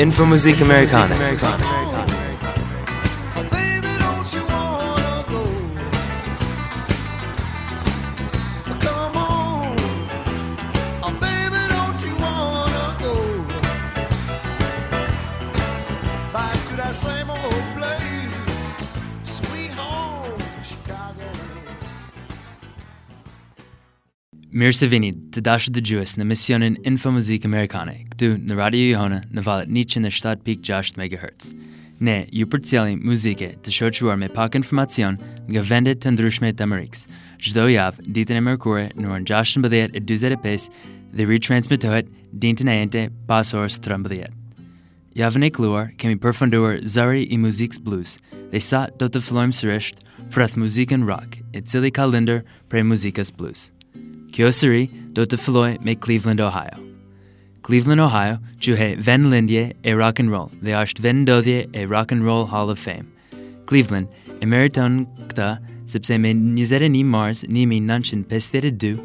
Infomusik Americana. Mirë se vini të dashë dëgjues në misionin Info Muzikë Amerikane, këtu në Radio Jona në valet 107.6 MHz. Ne ju përcjellim muzike të shoqëruar me pak informacion nga vendet të ndryshme të Amerikës. Çdo javë ditën e mërkurë në orën 16:45 dhe ritransmetohet ditën e ente pas orës 13. Javën e kluar kemi përfunduar zëri i muzikës blues dhe sa do të fillojmë sërish rreth muzikën rock, e cili ka lëndër prej muzikës blues. Kyosari, dot de Floy, me Cleveland, Ohio. Cleveland, Ohio, juhe Ven Lindje e rock and roll, de asht Ven Dodje e rock and roll Hall of Fame. Cleveland, emeriton kta, nizere ni Mars ni mi nanchin pestere du,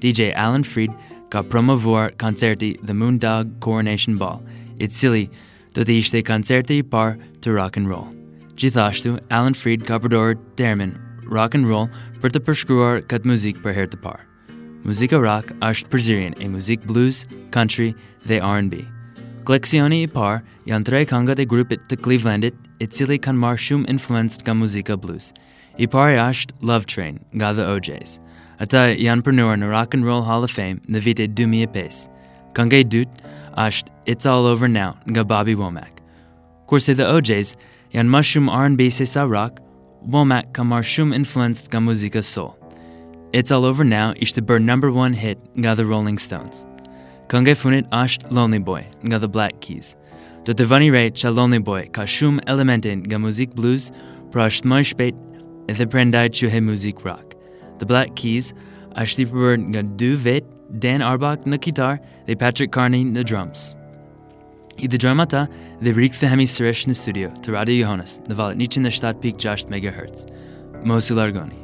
DJ Alan Freed ga promovuar concerti the Moondog Coronation Ball. It's silly, dot ishte concerti par to rock and roll. Githashtu, Alan Freed Cabrador Derman, rock and roll, per te perskruar kat muziek per Muzika rock është përzirjen e muzik blues, country dhe R&B. Koleksioni i parë janë tre këngët e grupit të Clevelandit, i cili kanë marrë shumë influencë nga muzika blues. I pari është Love Train nga The OJs. Ata janë përnuar në Rock and Roll Hall of Fame në vite 2005. Kënga e dytë është It's All Over Now nga Bobby Womack. Kurse The OJs janë më shumë R&B se sa rock, Womack ka marrë shumë influencë nga muzika soul. It's All Over Now is the number one hit ga the Rolling Stones. Kange funit asht Lonely Boy ga the Black Keys. Dot the vani rate cha Lonely Boy ka shum elementen ga musik blues prasht moishpet e the prendai chuhe musik rock. The Black Keys asht the bird ga du vet Dan Auerbach na guitar de Patrick Carney na drums. I the dramata the rik the hemi suresh na studio to Radio Johannes na valet nichin na Stadt Peak 6 MHz. Mosu Largoni.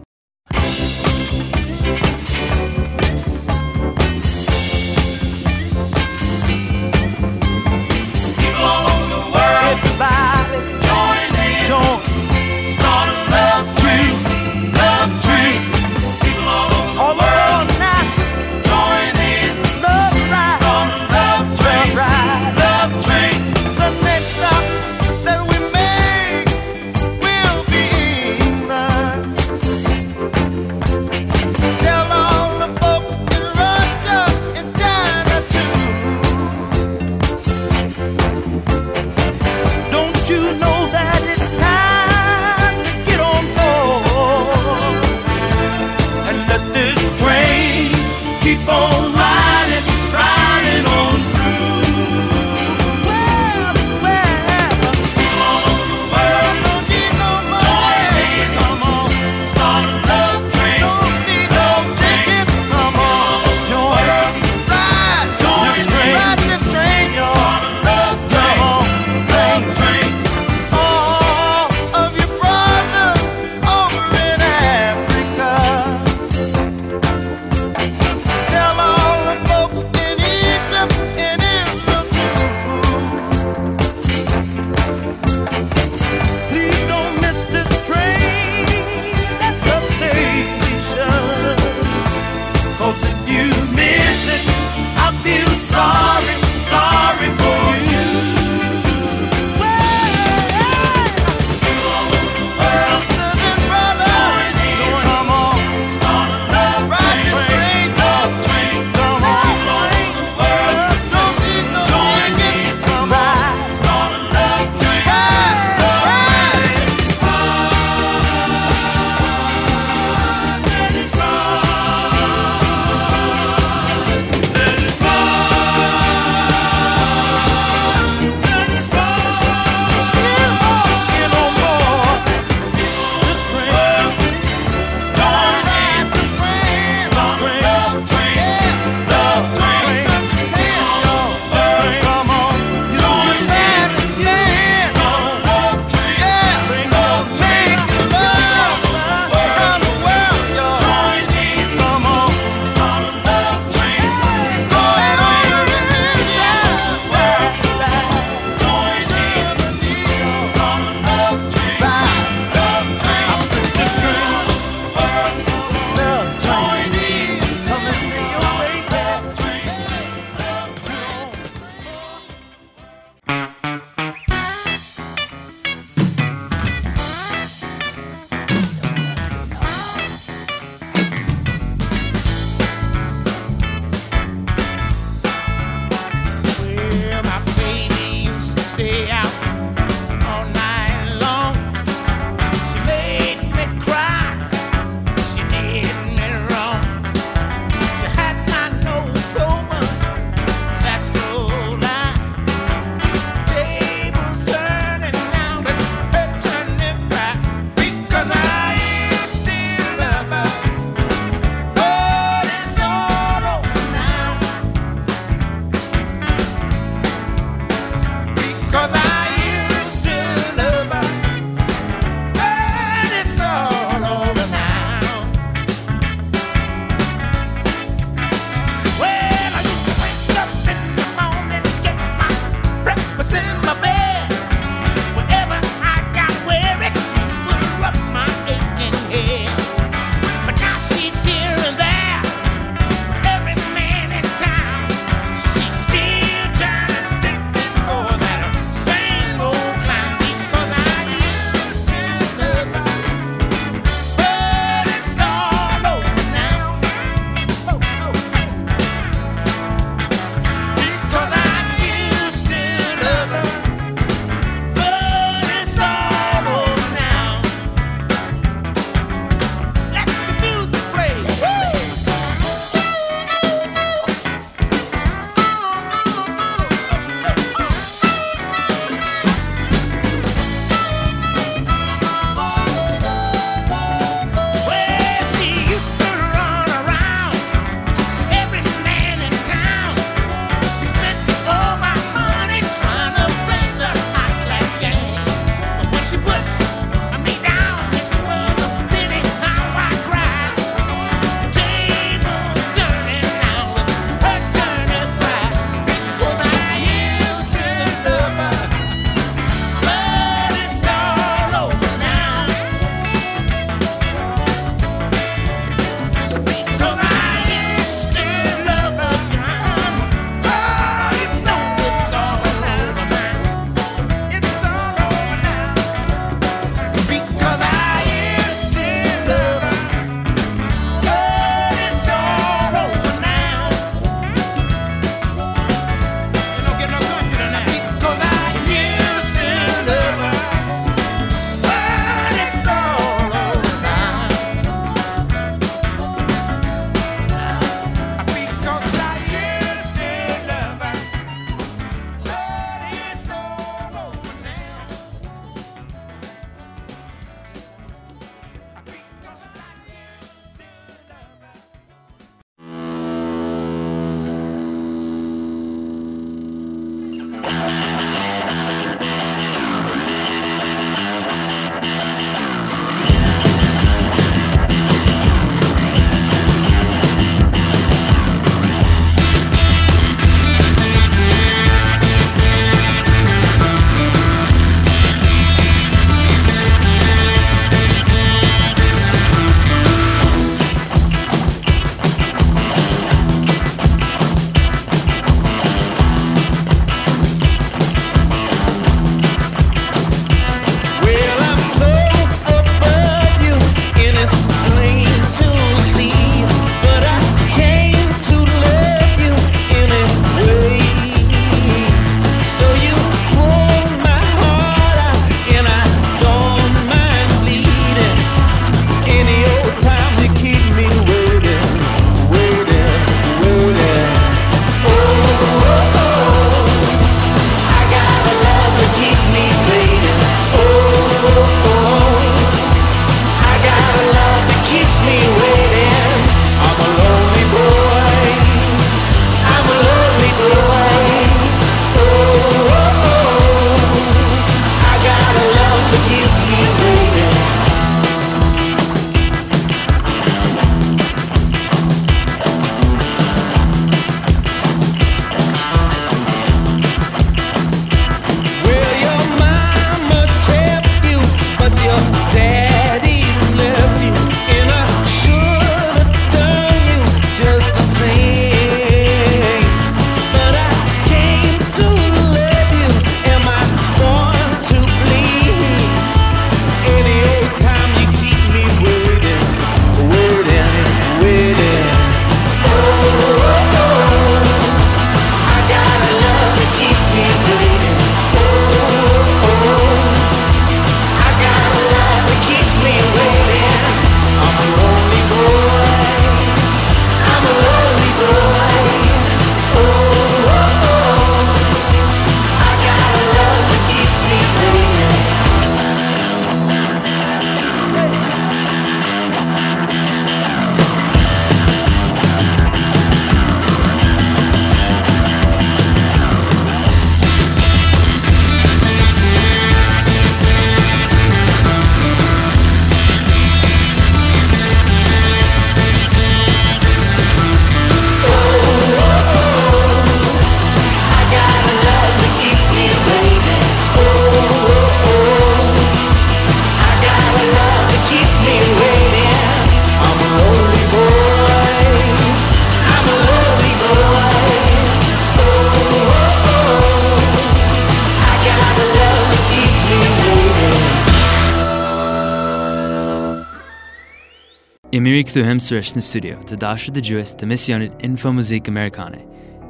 Rikthyhem sërish në studio të dashur dëgjues të misionit Info Muzikë Amerikane.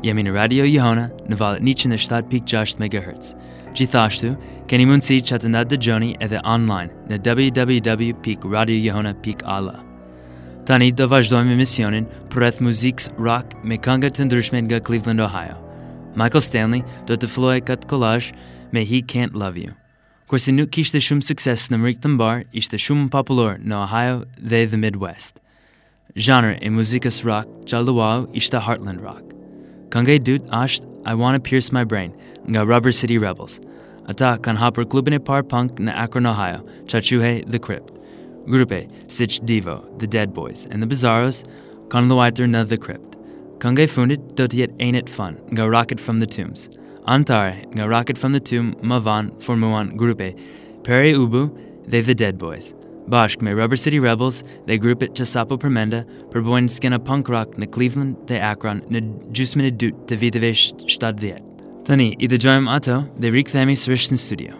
Jemi në Radio Jihona në valët 107.6 MHz. Gjithashtu, keni mundësi që të nda dëgjoni edhe online në www.radiojihona.alla. Tani do vazhdojmë me misionin përreth muzikës rock me këngë të ndryshme nga Cleveland, Ohio. Michael Stanley do të fillojë këtë kolazh me He Can't Love You. Kurse nuk kishte shumë sukses në Amerikë të mbar, ishte shumë popullor në Ohio dhe the Midwest. Genre in Muzikus Rock, Jaluau Ishta Heartland Rock. Kange Dut Asht, I Wanna Pierce My Brain, Nga Rubber City Rebels. Ata kan hopper klubine par punk na Akron, Ohio, Chachuhe, The Crypt. Grupe, Sich Devo, The Dead Boys, and The Bizarros, kan luaiter na The Crypt. Kange funded, dotiet ain't it fun, nga rocket from the tombs. Antar, nga rocket from the tomb, mavan, formuan, grupe, Pere Ubu, they the dead boys. Bashkme Rubber City Rebels, they group it to Sapo Permenda, Perboin Skena Punk Rock, na Cleveland, the Akron, na Jusmene Dut, te Viteve Stadviet. Tani, i the Joim Ato, de Rik Thami Srishn Studio.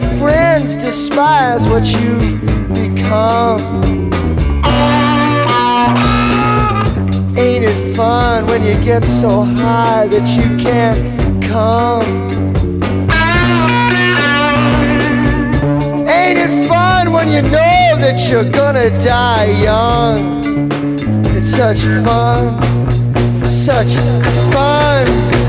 Your friends despise what you've become? Ain't it fun when you get so high that you can't come? Ain't it fun when you know that you're gonna die young? It's such fun, such fun.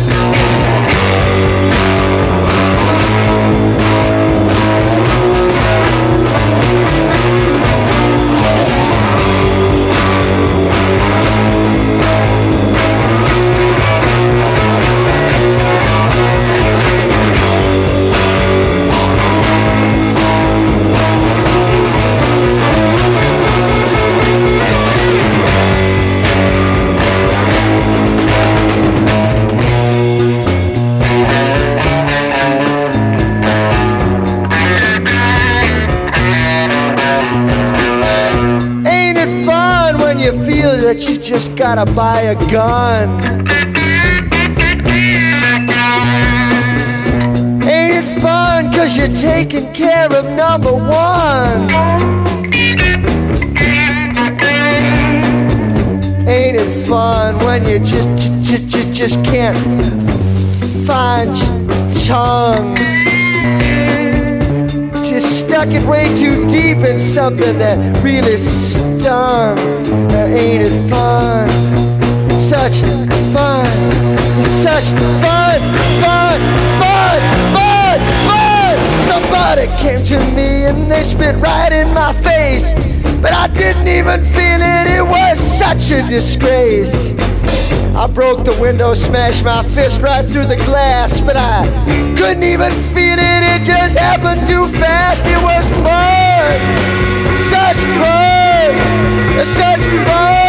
That you just gotta buy a gun? Ain't it fun cause you're taking care of number one? Ain't it fun when you just, just, just, just can't find your tongue? Just stuck it way too deep in something that really stung. Uh, ain't it fun? Such fun, such fun, fun, fun, fun, fun. Somebody came to me and they spit right in my face, but I didn't even feel it. It was such a disgrace. I broke the window, smashed my fist right through the glass, but I couldn't even feel it. It just happened too fast. It was fun, such fun, such fun.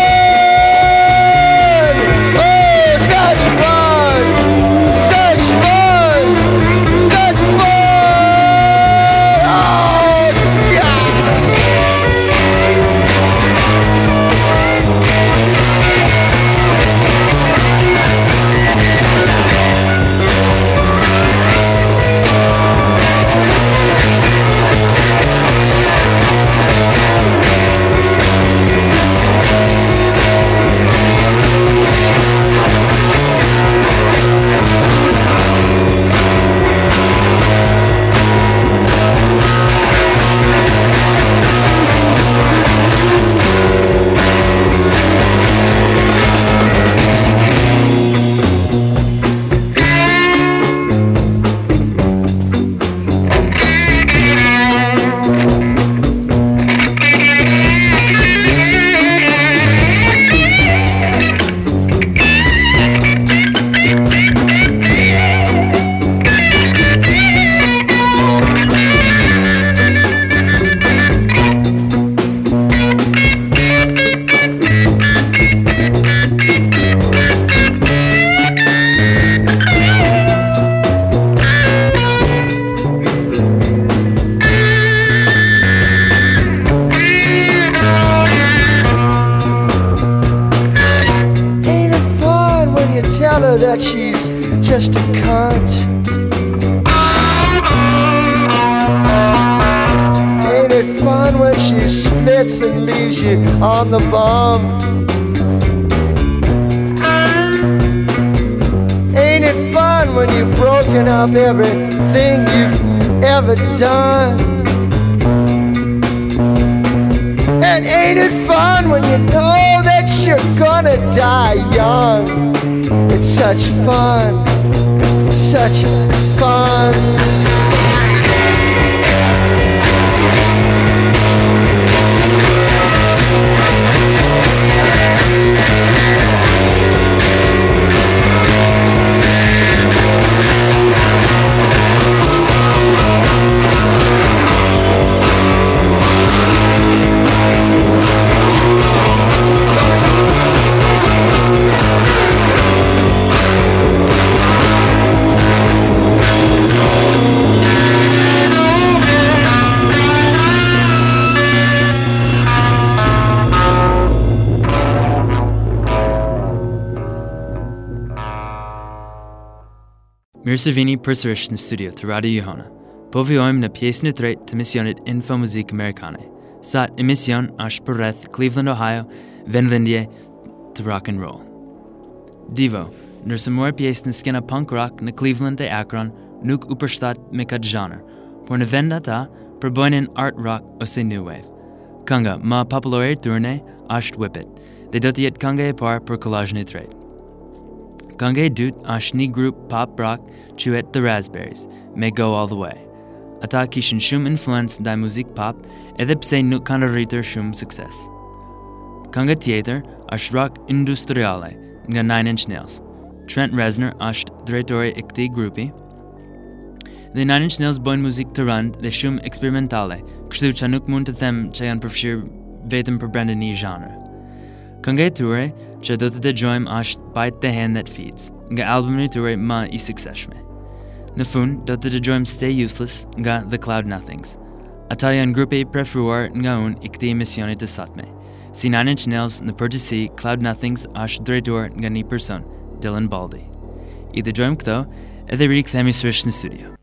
That she's just a cunt? Ain't it fun when she splits and leaves you on the bum? Ain't it fun when you've broken up everything you've ever done? And ain't it fun when you know that you're gonna die young? It's such fun, such fun. Mirë se vini përsërish në studio të Radio Johana. Po vjojmë në pjesën e tretë të misionit Info Muzikë Amerikane, sa emision është për rreth Cleveland, Ohio, vendvendje të rock and roll. Divo, nërse mërë pjesë në skena punk rock në Cleveland dhe Akron, nuk u përshtat me këtë zhanër, por në vend ata përbojnë art rock ose new wave. Kënga ma popullore e tyre është Whip It, dhe do të jetë kënga e parë për kollazhin e tretë. Kënga e dytë është një grup pop rock quhet The Raspberries me Go All The Way. Ata kishin shumë influencë ndaj muzik pop edhe pse nuk kanë rritur shumë sukses. Kënga tjetër është rock industriale nga Nine Inch Nails. Trent Reznor është drejtori i këtij grupi. The Nine Inch Nails bojnë muzikë të rëndë dhe shumë eksperimentale, kështu që nuk mund të them që janë përfshirë vetëm për brenda një zhanër. Kënga e tyre që do të dëgjojmë është Bite the Hand That Feeds, nga albumi i tyre më i suksesshme. Në fund do të dëgjojmë Stay Useless nga The Cloud Nothings. Ata janë grupi i preferuar nga unë i këtij emisioni të sotme. Si Nine Inch Nails në përgjithësi, Cloud Nothings është drejtuar nga një person, Dylan Baldy. I dëgjojmë këto edhe rikthehemi sërish në studio.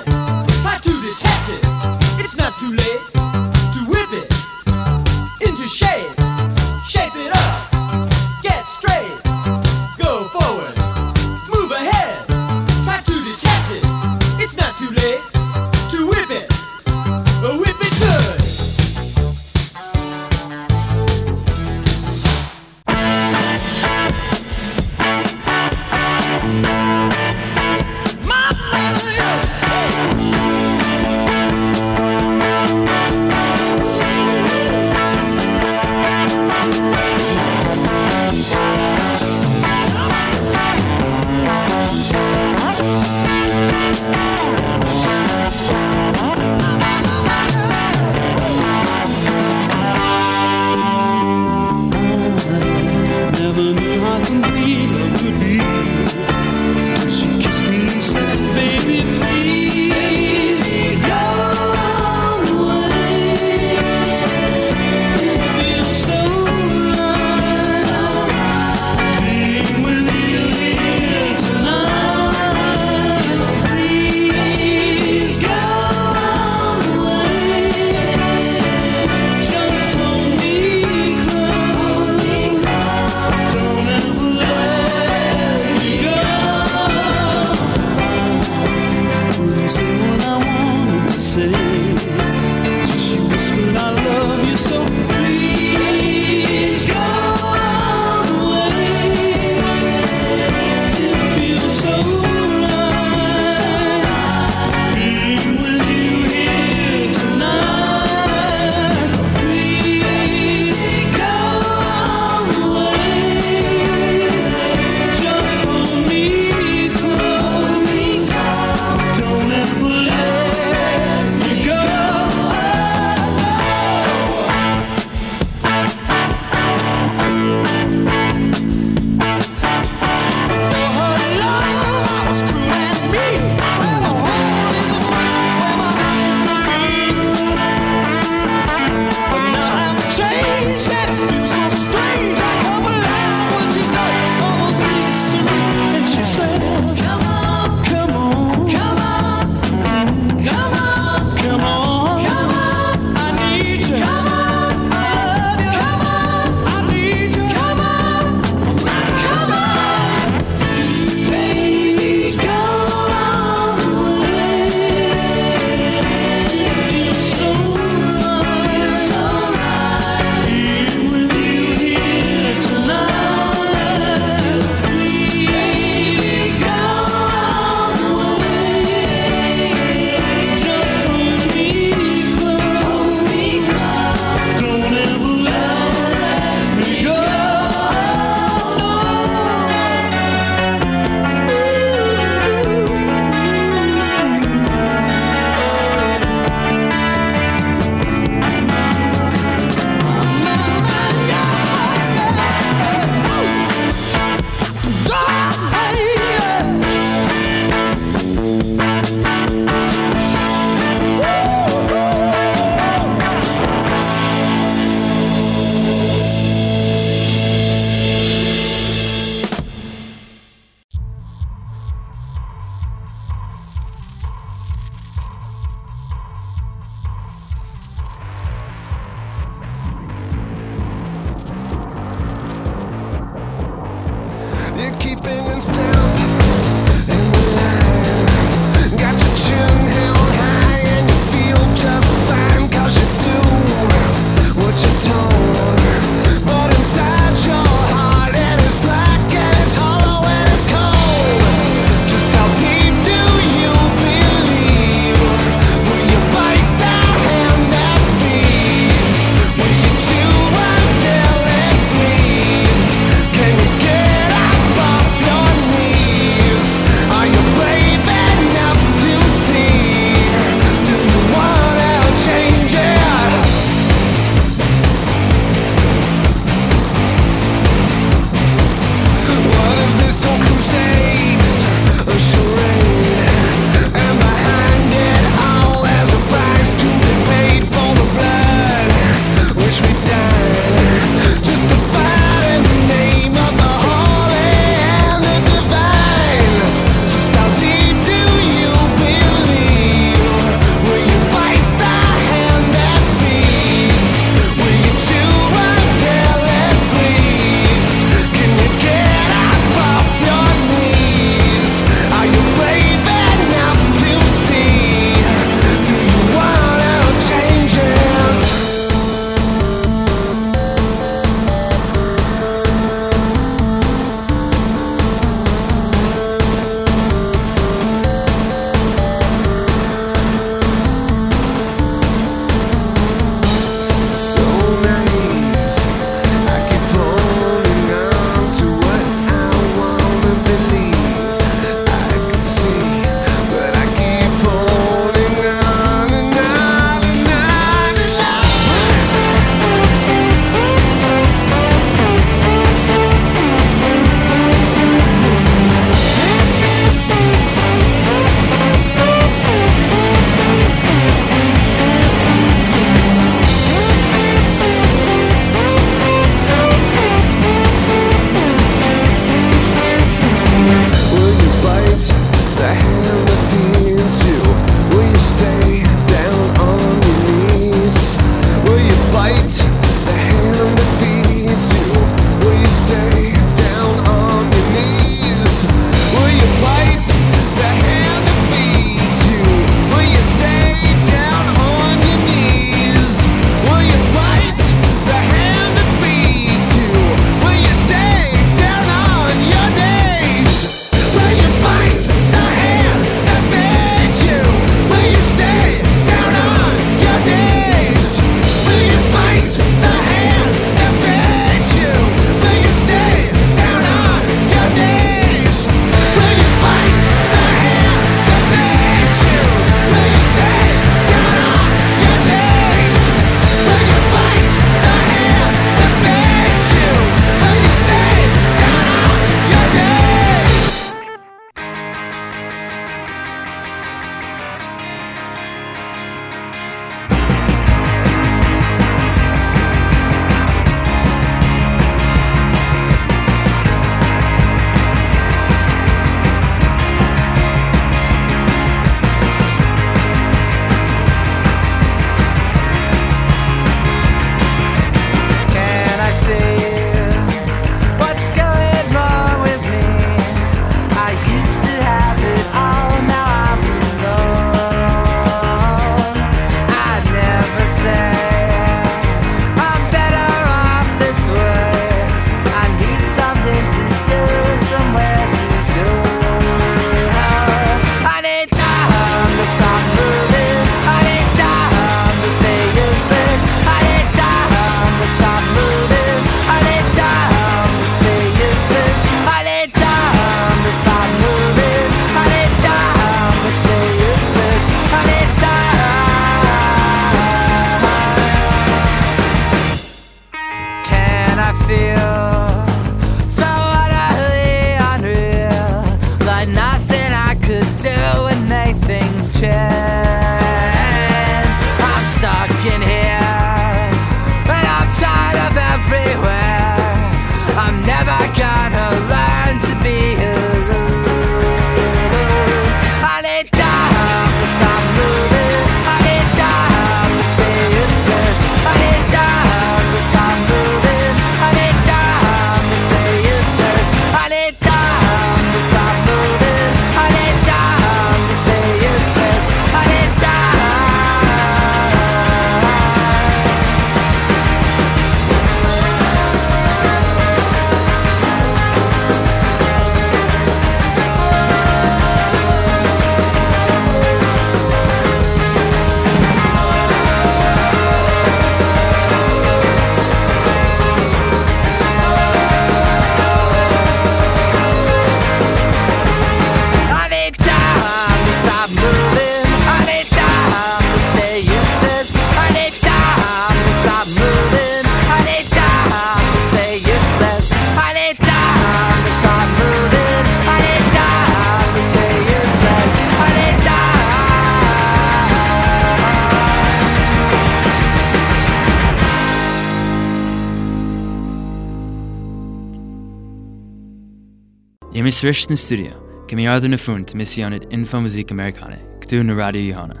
Jemi srisht në studio, kemi ardhur në fund të misionit Info Muzik Amerikane, këtu në Radio Johana.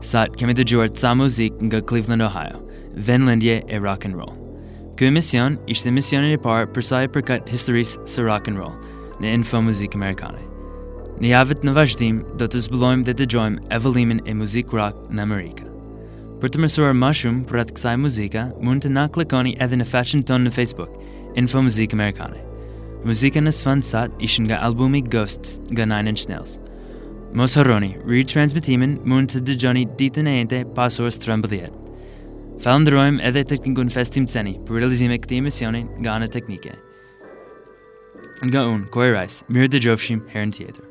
Sot kemi dëgjuar ca muzik nga Cleveland, Ohio, vend lindje e rock and roll. Ky emision ishte misionin e parë për sa i përkat historisë së rock and roll në Info Muzik Amerikane. Në javët në vazhdim do të zbulojmë dhe dëgjojmë evollimin e muzik rock në Amerikë. Për të mësuar më shumë për atë kësaj muzika, mund të na klikoni edhe në faqen tonë në Facebook, Info Muzik Amerikane. Muzika në sfond sot ishin nga albumi Ghosts nga Nine Inch Nails. Mos harroni, retransmitimin mund të dëgjoni ditën e ente pas orës 13. Falenderojmë edhe teknikun Festim Ceni për realizimin e këtij emisioni nga ana teknike. Nga unë, Corey Rice, mirë dëgjofshim herën tjetër.